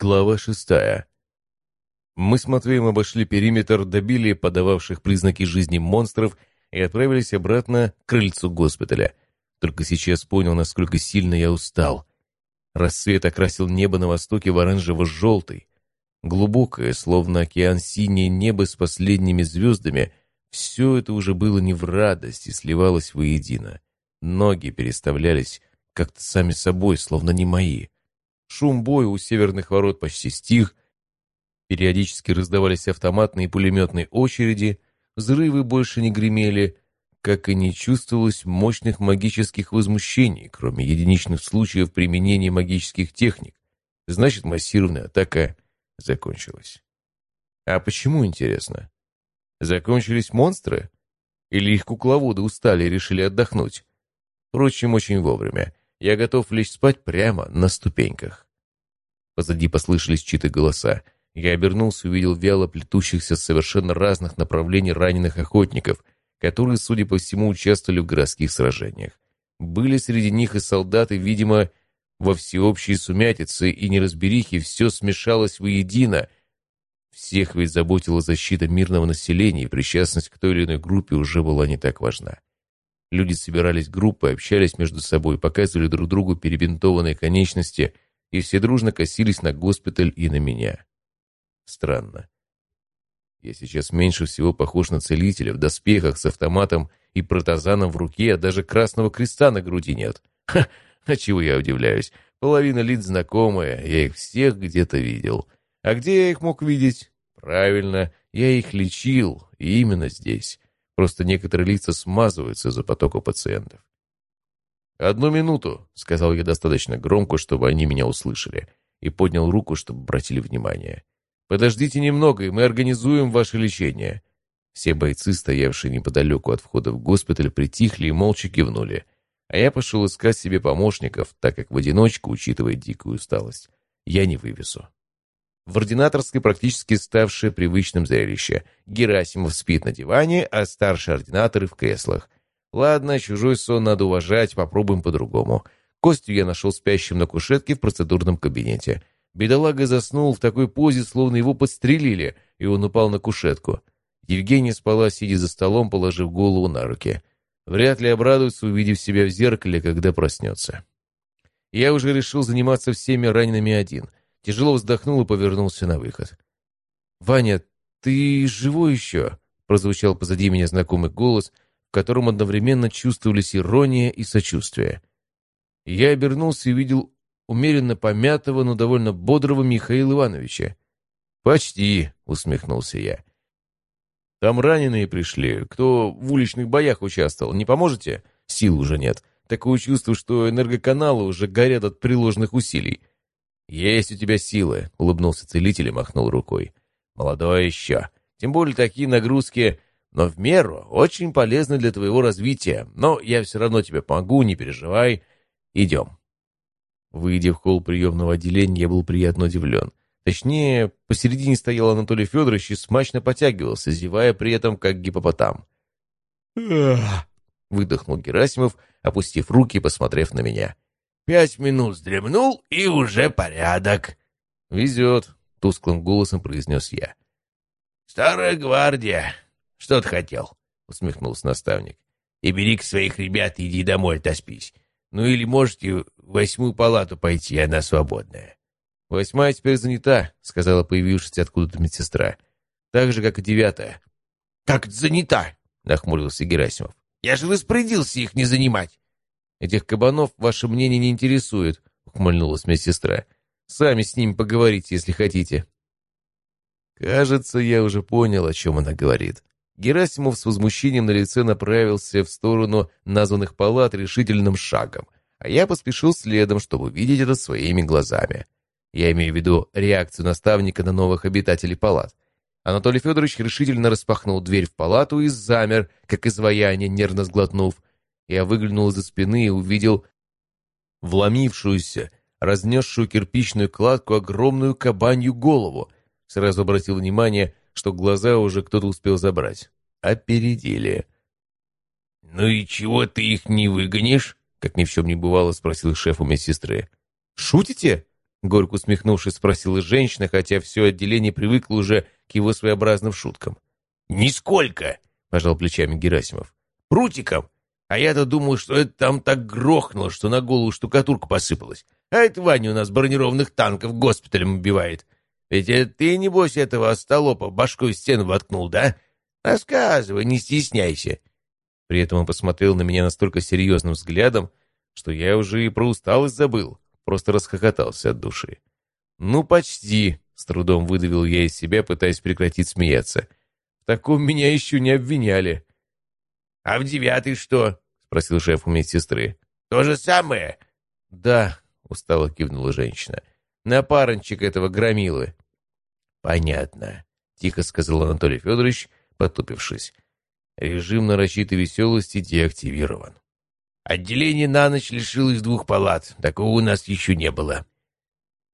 Глава шестая. Мы с Матвеем обошли периметр, добили подававших признаки жизни монстров и отправились обратно к крыльцу госпиталя. Только сейчас понял, насколько сильно я устал. Рассвет окрасил небо на востоке в оранжево-желтый. Глубокое, словно океан синее небо с последними звездами, все это уже было не в радость и сливалось воедино. Ноги переставлялись как-то сами собой, словно не мои. Шум боя у северных ворот почти стих. Периодически раздавались автоматные и пулеметные очереди. Взрывы больше не гремели, как и не чувствовалось мощных магических возмущений, кроме единичных случаев применения магических техник. Значит, массированная атака закончилась. А почему, интересно? Закончились монстры? Или их кукловоды устали и решили отдохнуть? Впрочем, очень вовремя. Я готов лечь спать прямо на ступеньках. Позади послышались чьи-то голоса. Я обернулся и увидел вяло плетущихся с совершенно разных направлений раненых охотников, которые, судя по всему, участвовали в городских сражениях. Были среди них и солдаты, видимо, во всеобщей сумятице и неразберихе все смешалось воедино. Всех ведь заботила защита мирного населения, и причастность к той или иной группе уже была не так важна. Люди собирались группой, общались между собой, показывали друг другу перебинтованные конечности, и все дружно косились на госпиталь и на меня. Странно. Я сейчас меньше всего похож на целителя в доспехах с автоматом и протазаном в руке, а даже красного креста на груди нет. Ха, а чего я удивляюсь? Половина лиц знакомая, я их всех где-то видел. А где я их мог видеть? Правильно, я их лечил, и именно здесь. Просто некоторые лица смазываются за потоку пациентов. «Одну минуту», — сказал я достаточно громко, чтобы они меня услышали, и поднял руку, чтобы обратили внимание. «Подождите немного, и мы организуем ваше лечение». Все бойцы, стоявшие неподалеку от входа в госпиталь, притихли и молча кивнули. А я пошел искать себе помощников, так как в одиночку, учитывая дикую усталость, я не вывезу. В ординаторской практически ставшее привычным зрелище. Герасимов спит на диване, а старшие ординаторы в креслах. Ладно, чужой сон надо уважать, попробуем по-другому. Костю я нашел спящим на кушетке в процедурном кабинете. Бедолага заснул в такой позе, словно его подстрелили, и он упал на кушетку. Евгения спала, сидя за столом, положив голову на руки. Вряд ли обрадуется, увидев себя в зеркале, когда проснется. Я уже решил заниматься всеми ранеными один — Тяжело вздохнул и повернулся на выход. «Ваня, ты живой еще?» Прозвучал позади меня знакомый голос, в котором одновременно чувствовались ирония и сочувствие. Я обернулся и увидел умеренно помятого, но довольно бодрого Михаила Ивановича. «Почти», — усмехнулся я. «Там раненые пришли. Кто в уличных боях участвовал, не поможете? Сил уже нет. Такое чувство, что энергоканалы уже горят от приложенных усилий. «Есть у тебя силы», — улыбнулся целитель и махнул рукой. «Молодой еще. Тем более такие нагрузки, но в меру, очень полезны для твоего развития. Но я все равно тебе помогу, не переживай. Идем». Выйдя в холл приемного отделения, я был приятно удивлен. Точнее, посередине стоял Анатолий Федорович и смачно потягивался, зевая при этом, как гипопотам. выдохнул Герасимов, опустив руки и посмотрев на меня. Пять минут вздремнул, и уже порядок. — Везет, — тусклым голосом произнес я. — Старая гвардия. Что ты хотел? — усмехнулся наставник. — И бери к своих ребят иди домой, отоспись. Ну или можете в восьмую палату пойти, она свободная. — Восьмая теперь занята, — сказала появившаяся откуда-то медсестра. — Так же, как и девятая. — Как занята? — нахмурился Герасимов. — Я же распорядился их не занимать. Этих кабанов ваше мнение не интересует», — ухмыльнулась медсестра. «Сами с ними поговорите, если хотите». Кажется, я уже понял, о чем она говорит. Герасимов с возмущением на лице направился в сторону названных палат решительным шагом, а я поспешил следом, чтобы увидеть это своими глазами. Я имею в виду реакцию наставника на новых обитателей палат. Анатолий Федорович решительно распахнул дверь в палату и замер, как изваяние, нервно сглотнув, я выглянул из-за спины и увидел вломившуюся, разнесшую кирпичную кладку огромную кабанью голову. Сразу обратил внимание, что глаза уже кто-то успел забрать. Опередили. «Ну и чего ты их не выгонишь?» Как ни в чем не бывало, спросил шеф у медсестры. «Шутите?» Горько усмехнувшись, спросила женщина, хотя все отделение привыкло уже к его своеобразным шуткам. «Нисколько!» — пожал плечами Герасимов. «Прутиком? А я-то думал, что это там так грохнуло, что на голову штукатурка посыпалась. А это Ваня у нас бронированных танков госпиталем убивает. Ведь это ты, небось, этого остолопа башкой в стену воткнул, да? Рассказывай, не стесняйся». При этом он посмотрел на меня настолько серьезным взглядом, что я уже и про усталость забыл, просто расхохотался от души. «Ну, почти», — с трудом выдавил я из себя, пытаясь прекратить смеяться. «В таком меня еще не обвиняли». «А в девятый что?» — спросил шеф у медсестры. «То же самое?» «Да», — устало кивнула женщина. «Напарничек этого громилы». «Понятно», — тихо сказал Анатолий Федорович, потупившись. Режим нарочитой веселости деактивирован. Отделение на ночь лишилось двух палат. Такого у нас еще не было.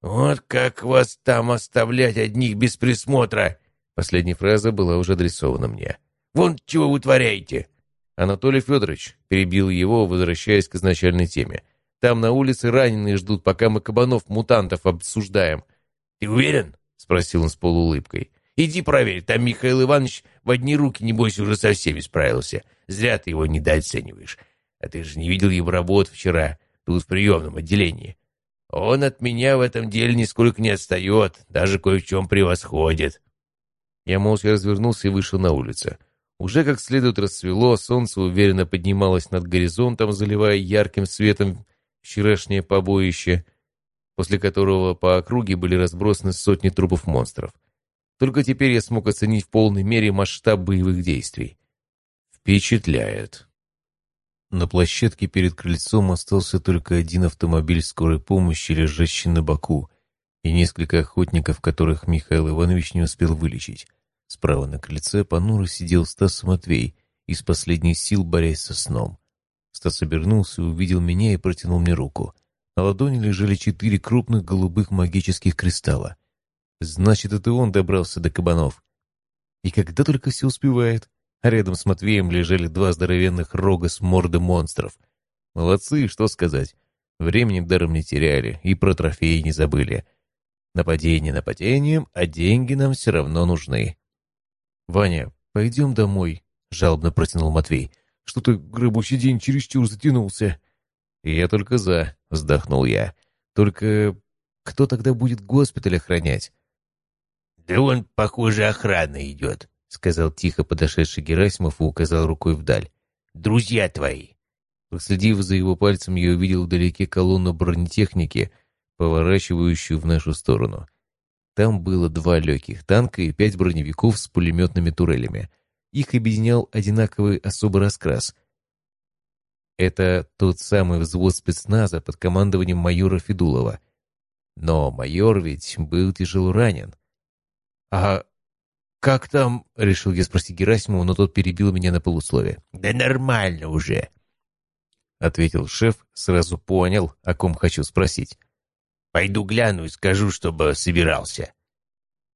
«Вот как вас там оставлять одних без присмотра?» Последняя фраза была уже адресована мне. «Вон чего вы творяете!» Анатолий Федорович перебил его, возвращаясь к изначальной теме. «Там на улице раненые ждут, пока мы кабанов-мутантов обсуждаем». «Ты уверен?» — спросил он с полуулыбкой. «Иди проверь, там Михаил Иванович в одни руки, небось, уже со всеми справился. Зря ты его недооцениваешь. А ты же не видел его работу вчера, тут в приемном отделении. Он от меня в этом деле нисколько не отстает, даже кое в чем превосходит». Я молча развернулся и вышел на улицу. Уже как следует расцвело, солнце уверенно поднималось над горизонтом, заливая ярким светом вчерашнее побоище, после которого по округе были разбросаны сотни трупов монстров. Только теперь я смог оценить в полной мере масштаб боевых действий. Впечатляет. На площадке перед крыльцом остался только один автомобиль скорой помощи, лежащий на боку, и несколько охотников, которых Михаил Иванович не успел вылечить. Справа на крыльце понуро сидел Стас Матвей, из последних сил борясь со сном. Стас обернулся, увидел меня и протянул мне руку. На ладони лежали четыре крупных голубых магических кристалла. Значит, это он добрался до кабанов. И когда только все успевает. А рядом с Матвеем лежали два здоровенных рога с морды монстров. Молодцы, что сказать. Времени даром не теряли и про трофеи не забыли. Нападение нападением, а деньги нам все равно нужны. «Ваня, пойдем домой», — жалобно протянул Матвей. «Что-то грабущий день чересчур затянулся». «Я только за», — вздохнул я. «Только кто тогда будет госпиталь охранять?» «Да он, похоже, охрана идет», — сказал тихо подошедший Герасимов и указал рукой вдаль. «Друзья твои!» Проследив за его пальцем, я увидел вдалеке колонну бронетехники, поворачивающую в нашу сторону. Там было два легких танка и пять броневиков с пулеметными турелями. Их объединял одинаковый особый раскрас. Это тот самый взвод спецназа под командованием майора Федулова. Но майор ведь был тяжело ранен. «А как там?» — решил я спросить Герасимова, но тот перебил меня на полусловие. «Да нормально уже», — ответил шеф, сразу понял, о ком хочу спросить. «Пойду гляну и скажу, чтобы собирался».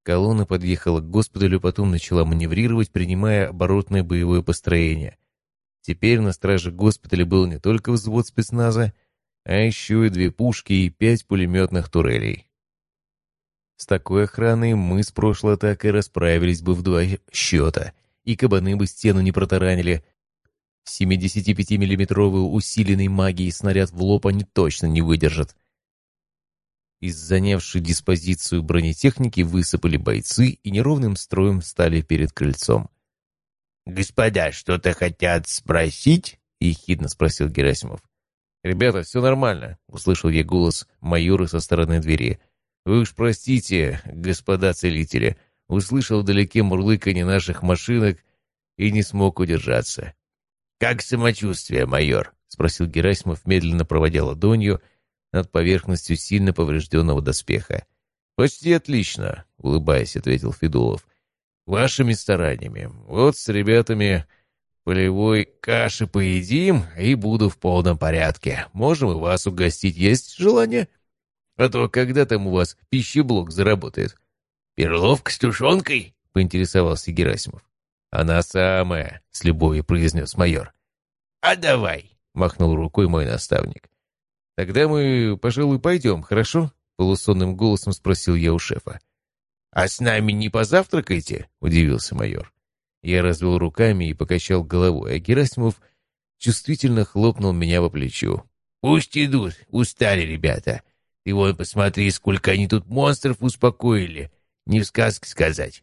Колонна подъехала к госпиталю, потом начала маневрировать, принимая оборотное боевое построение. Теперь на страже госпиталя был не только взвод спецназа, а еще и две пушки и пять пулеметных турелей. С такой охраной мы с прошлой атакой расправились бы в два счета, и кабаны бы стену не протаранили. 75-миллиметровый усиленный магией снаряд в лоб они точно не выдержат. Из занявшей диспозицию бронетехники высыпали бойцы и неровным строем стали перед крыльцом. «Господа, что-то хотят спросить?» — ехидно спросил Герасимов. «Ребята, все нормально», — услышал я голос майора со стороны двери. Вы уж простите, господа целители, услышал вдалеке мурлыканье наших машинок и не смог удержаться. «Как самочувствие, майор?» — спросил Герасимов, медленно проводя ладонью над поверхностью сильно поврежденного доспеха. «Почти отлично», — улыбаясь, ответил Федулов. «Вашими стараниями. Вот с ребятами полевой каши поедим, и буду в полном порядке. Можем и вас угостить. Есть желание?» А то когда там у вас пищеблок заработает?» «Перловка с тушенкой?» — поинтересовался Герасимов. «Она самая», — с любовью произнес майор. «А давай», — махнул рукой мой наставник. «Тогда мы, пожалуй, пойдем, хорошо?» — полусонным голосом спросил я у шефа. «А с нами не позавтракаете?» — удивился майор. Я развел руками и покачал головой, а Герасимов чувствительно хлопнул меня по плечу. «Пусть идут, устали ребята. Ты вон посмотри, сколько они тут монстров успокоили. Не в сказке сказать.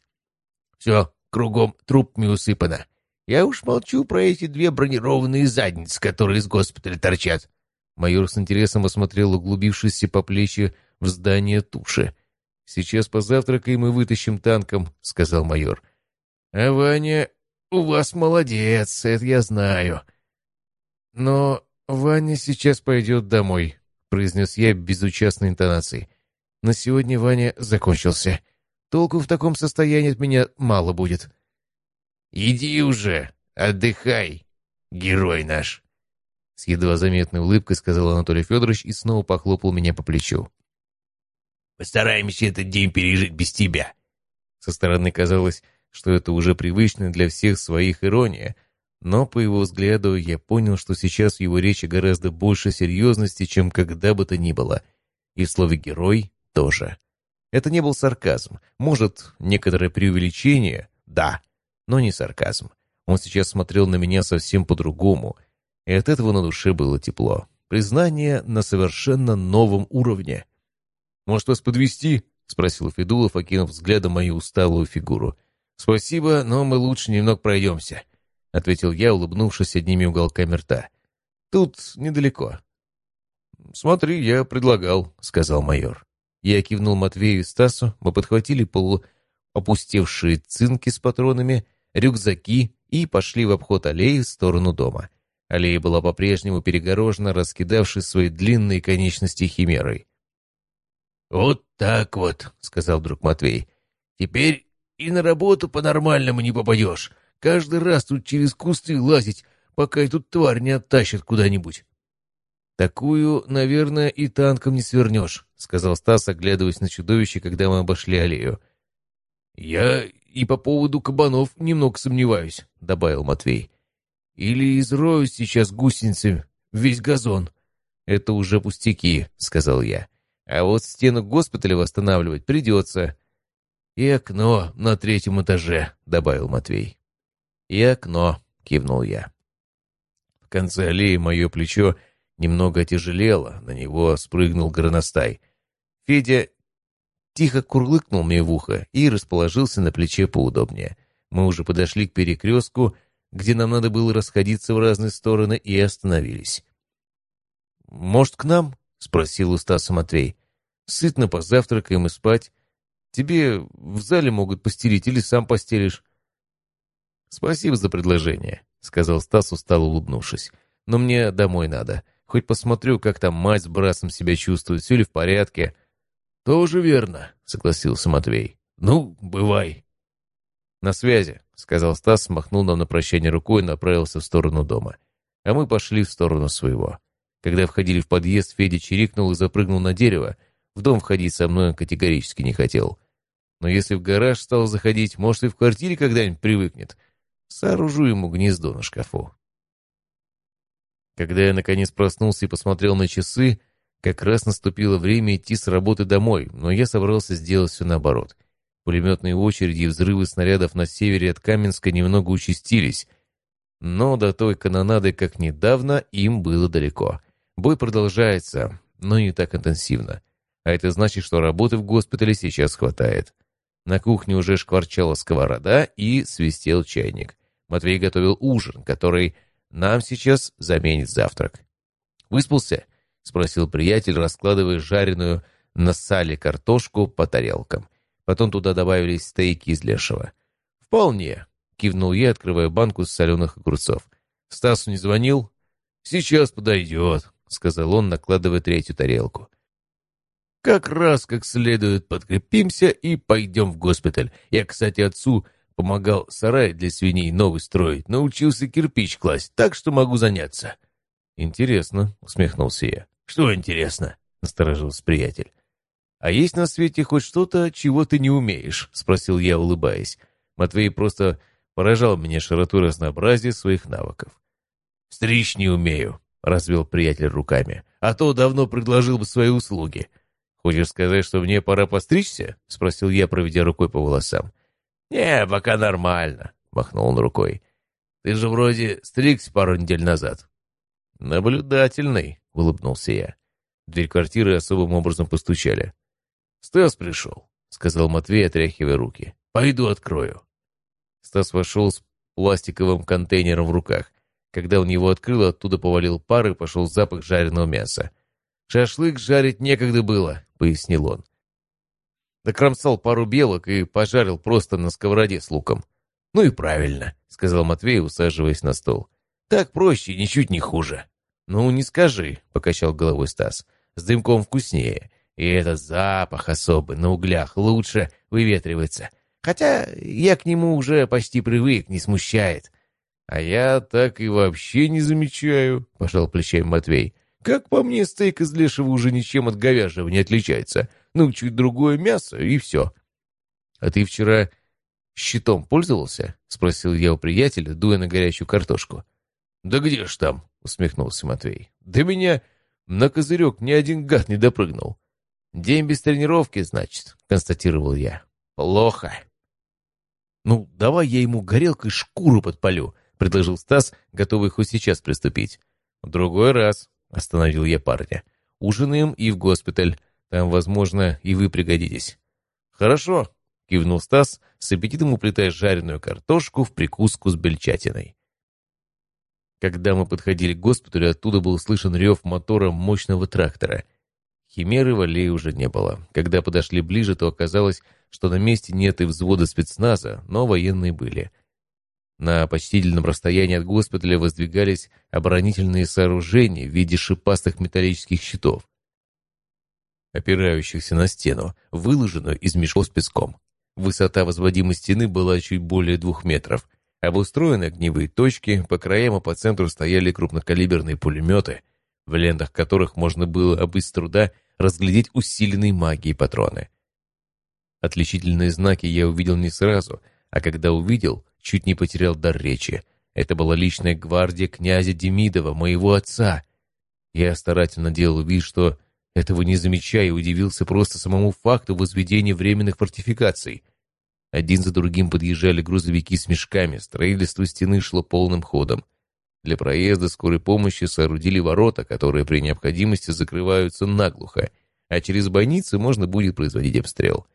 Все, кругом трупами усыпано. Я уж молчу про эти две бронированные задницы, которые из госпиталя торчат». Майор с интересом осмотрел углубившийся по плечи в здание туши. «Сейчас позавтракаем и вытащим танком», — сказал майор. «А Ваня, у вас молодец, это я знаю. Но Ваня сейчас пойдет домой», — произнес я безучастной интонацией. «На сегодня Ваня закончился. Толку в таком состоянии от меня мало будет». «Иди уже, отдыхай, герой наш!» С едва заметной улыбкой сказал Анатолий Федорович и снова похлопал меня по плечу. «Постараемся этот день пережить без тебя». Со стороны казалось, что это уже привычная для всех своих ирония, но по его взгляду я понял, что сейчас в его речи гораздо больше серьезности, чем когда бы то ни было. И в слове «герой» тоже. Это не был сарказм. Может, некоторое преувеличение? Да, но не сарказм. Он сейчас смотрел на меня совсем по-другому, и от этого на душе было тепло. Признание на совершенно новом уровне. «Может, вас подвести? спросил Федулов, окинув взглядом мою усталую фигуру. «Спасибо, но мы лучше немного пройдемся», — ответил я, улыбнувшись одними уголками рта. «Тут недалеко». «Смотри, я предлагал», — сказал майор. Я кивнул Матвею и Стасу, мы подхватили полуопустевшие цинки с патронами, рюкзаки и пошли в обход аллеи в сторону дома. Аллея была по-прежнему перегорожена, раскидавшей свои длинные конечности химерой. «Вот так вот», — сказал друг Матвей. «Теперь и на работу по-нормальному не попадешь. Каждый раз тут через кусты лазить, пока эту тварь не оттащат куда-нибудь». «Такую, наверное, и танком не свернешь», — сказал Стас, оглядываясь на чудовище, когда мы обошли аллею. «Я и по поводу кабанов немного сомневаюсь», — добавил Матвей. «Или изроют сейчас гусеницы весь газон». «Это уже пустяки», — сказал я. «А вот стену госпиталя восстанавливать придется». «И окно на третьем этаже», — добавил Матвей. «И окно», — кивнул я. В конце аллеи мое плечо немного отяжелело, на него спрыгнул горностай. Федя тихо курлыкнул мне в ухо и расположился на плече поудобнее. Мы уже подошли к перекрестку, где нам надо было расходиться в разные стороны, и остановились. «Может, к нам?» — спросил у Стаса Матвей. «Сытно позавтракаем и спать. Тебе в зале могут постелить или сам постелишь». «Спасибо за предложение», — сказал Стас, устало улыбнувшись. «Но мне домой надо. Хоть посмотрю, как там мать с братцем себя чувствуют, все ли в порядке». «Тоже верно», — согласился Матвей. «Ну, бывай». «На связи», — сказал Стас, смахнул нам на прощание рукой и направился в сторону дома. А мы пошли в сторону своего. Когда входили в подъезд, Федя чирикнул и запрыгнул на дерево. В дом входить со мной он категорически не хотел. Но если в гараж стал заходить, может, и в квартире когда-нибудь привыкнет. Сооружу ему гнездо на шкафу. Когда я, наконец, проснулся и посмотрел на часы, как раз наступило время идти с работы домой, но я собрался сделать все наоборот. Пулеметные очереди и взрывы снарядов на севере от Каменска немного участились, но до той канонады, как недавно, им было далеко. Бой продолжается, но не так интенсивно. А это значит, что работы в госпитале сейчас хватает. На кухне уже шкварчала сковорода и свистел чайник. Матвей готовил ужин, который нам сейчас заменит завтрак. «Выспался?» — спросил приятель, раскладывая жареную на сале картошку по тарелкам. Потом туда добавились стейки из лешего. «Вполне», — кивнул я, открывая банку с соленых огурцов. «Стасу не звонил?» «Сейчас подойдет», — сказал он, накладывая третью тарелку. «Как раз как следует подкрепимся и пойдем в госпиталь. Я, кстати, отцу помогал сарай для свиней новый строить, научился кирпич класть, так что могу заняться». «Интересно», — усмехнулся я. «Что интересно?» — насторожился приятель. «А есть на свете хоть что-то, чего ты не умеешь?» — спросил я, улыбаясь. Матвей просто поражал меня широтой разнообразия своих навыков. «Стричь не умею», — развел приятель руками. «А то давно предложил бы свои услуги. «Хочешь сказать, что мне пора постричься?» — спросил я, проведя рукой по волосам. «Не, пока нормально», — махнул он рукой. «Ты же вроде стригся пару недель назад». «Наблюдательный», — улыбнулся я. Дверь квартиры особым образом постучали. «Стас пришел», — сказал Матвей, отряхивая руки. «Пойду открою». Стас вошел с пластиковым контейнером в руках. Когда он его открыл, оттуда повалил пар и пошел запах жареного мяса. «Шашлык жарить некогда было», — пояснил он. Докромсал пару белок и пожарил просто на сковороде с луком. «Ну и правильно», — сказал Матвей, усаживаясь на стол. «Так проще, ничуть не хуже». «Ну, не скажи», — покачал головой Стас. «С дымком вкуснее. И этот запах особый, на углях, лучше выветривается. Хотя я к нему уже почти привык, не смущает». «А я так и вообще не замечаю», — пожал плечами Матвей. Как по мне, стейк из лешего уже ничем от говяжьего не отличается. Ну, чуть другое мясо, и все. — А ты вчера щитом пользовался? — спросил я у приятеля, дуя на горячую картошку. — Да где ж там? — усмехнулся Матвей. — Да меня на козырек ни один гад не допрыгнул. — День без тренировки, значит, — констатировал я. — Плохо. — Ну, давай я ему горелкой шкуру подпалю, — предложил Стас, готовый хоть сейчас приступить. — В другой раз, — остановил я парня. «Ужинаем и в госпиталь. Там, возможно, и вы пригодитесь». «Хорошо», — кивнул Стас, с аппетитом уплетая жареную картошку в прикуску с бельчатиной. Когда мы подходили к госпиталю, оттуда был слышен рев мотора мощного трактора. Химеры в аллее уже не было. Когда подошли ближе, то оказалось, что на месте нет и взвода спецназа, но военные были — на почтительном расстоянии от госпиталя воздвигались оборонительные сооружения в виде шипастых металлических щитов, опирающихся на стену, выложенную из мешков с песком. Высота возводимой стены была чуть более двух метров. Обустроены огневые точки, по краям и по центру стояли крупнокалиберные пулеметы, в лентах которых можно было без труда разглядеть усиленные магией патроны. Отличительные знаки я увидел не сразу, а когда увидел, чуть не потерял дар речи. Это была личная гвардия князя Демидова, моего отца. Я старательно делал вид, что этого не замечая, удивился просто самому факту возведения временных фортификаций. Один за другим подъезжали грузовики с мешками, строительство стены шло полным ходом. Для проезда скорой помощи соорудили ворота, которые при необходимости закрываются наглухо, а через бойницы можно будет производить обстрел.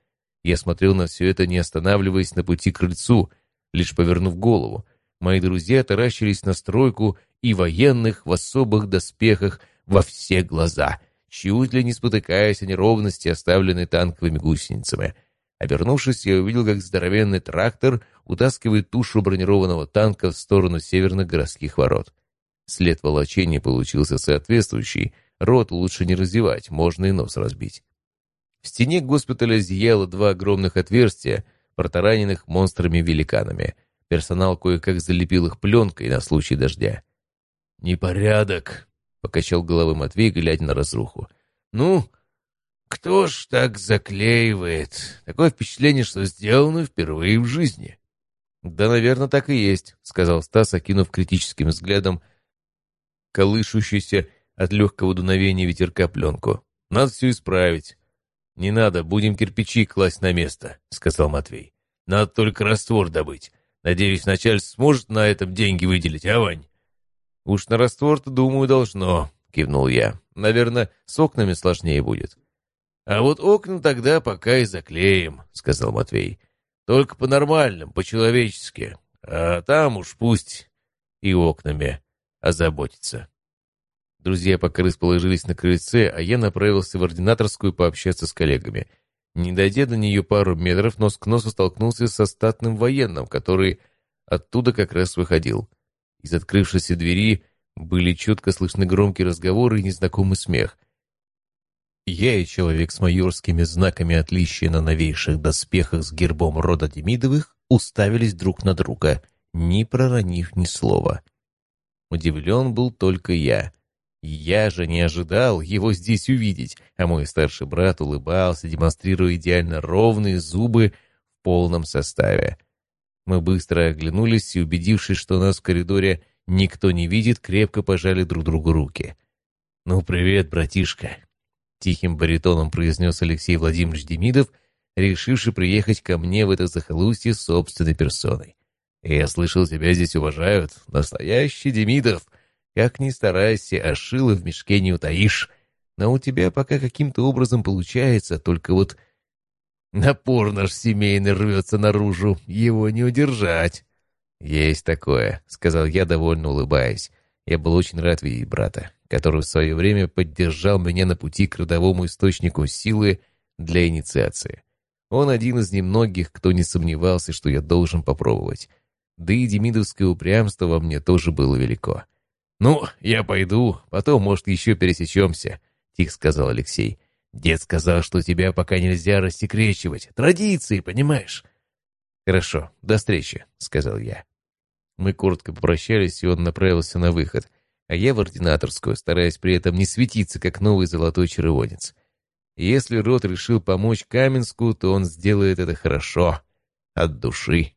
Я смотрел на все это, не останавливаясь на пути к крыльцу — Лишь повернув голову, мои друзья таращились на стройку и военных в особых доспехах во все глаза, чуть ли не спотыкаясь о неровности, оставленной танковыми гусеницами. Обернувшись, я увидел, как здоровенный трактор утаскивает тушу бронированного танка в сторону северных городских ворот. След волочения получился соответствующий, рот лучше не раздевать, можно и нос разбить. В стене госпиталя зияло два огромных отверстия, протараненных монстрами-великанами. Персонал кое-как залепил их пленкой на случай дождя. «Непорядок», — покачал головой Матвей, глядя на разруху. «Ну, кто ж так заклеивает? Такое впечатление, что сделано впервые в жизни». «Да, наверное, так и есть», — сказал Стас, окинув критическим взглядом колышущуюся от легкого дуновения ветерка пленку. «Надо все исправить. «Не надо, будем кирпичи класть на место», — сказал Матвей. «Надо только раствор добыть. Надеюсь, начальство сможет на этом деньги выделить, а, Вань?» «Уж на раствор-то, думаю, должно», — кивнул я. «Наверное, с окнами сложнее будет». «А вот окна тогда пока и заклеим», — сказал Матвей. «Только по-нормальным, по-человечески. А там уж пусть и окнами озаботится». Друзья пока расположились на крыльце, а я направился в ординаторскую пообщаться с коллегами. Не дойдя до нее пару метров, нос к носу столкнулся со статным военным, который оттуда как раз выходил. Из открывшейся двери были четко слышны громкие разговоры и незнакомый смех. Я и человек с майорскими знаками отличия на новейших доспехах с гербом рода Демидовых уставились друг на друга, не проронив ни слова. Удивлен был только я — я же не ожидал его здесь увидеть, а мой старший брат улыбался, демонстрируя идеально ровные зубы в полном составе. Мы быстро оглянулись и, убедившись, что нас в коридоре никто не видит, крепко пожали друг другу руки. «Ну, привет, братишка!» Тихим баритоном произнес Алексей Владимирович Демидов, решивший приехать ко мне в это захолустье собственной персоной. «Я слышал, тебя здесь уважают. Настоящий Демидов. Как ни старайся, а шило в мешке не утаишь. Но у тебя пока каким-то образом получается, только вот напор наш семейный рвется наружу, его не удержать». «Есть такое», — сказал я, довольно улыбаясь. Я был очень рад видеть брата который в свое время поддержал меня на пути к родовому источнику силы для инициации. Он один из немногих, кто не сомневался, что я должен попробовать. Да и демидовское упрямство во мне тоже было велико. «Ну, я пойду, потом, может, еще пересечемся», — тихо сказал Алексей. «Дед сказал, что тебя пока нельзя рассекречивать. Традиции, понимаешь?» «Хорошо, до встречи», — сказал я. Мы коротко попрощались, и он направился на выход — а я в ординаторскую, стараясь при этом не светиться, как новый золотой червонец. Если Рот решил помочь Каменску, то он сделает это хорошо, от души.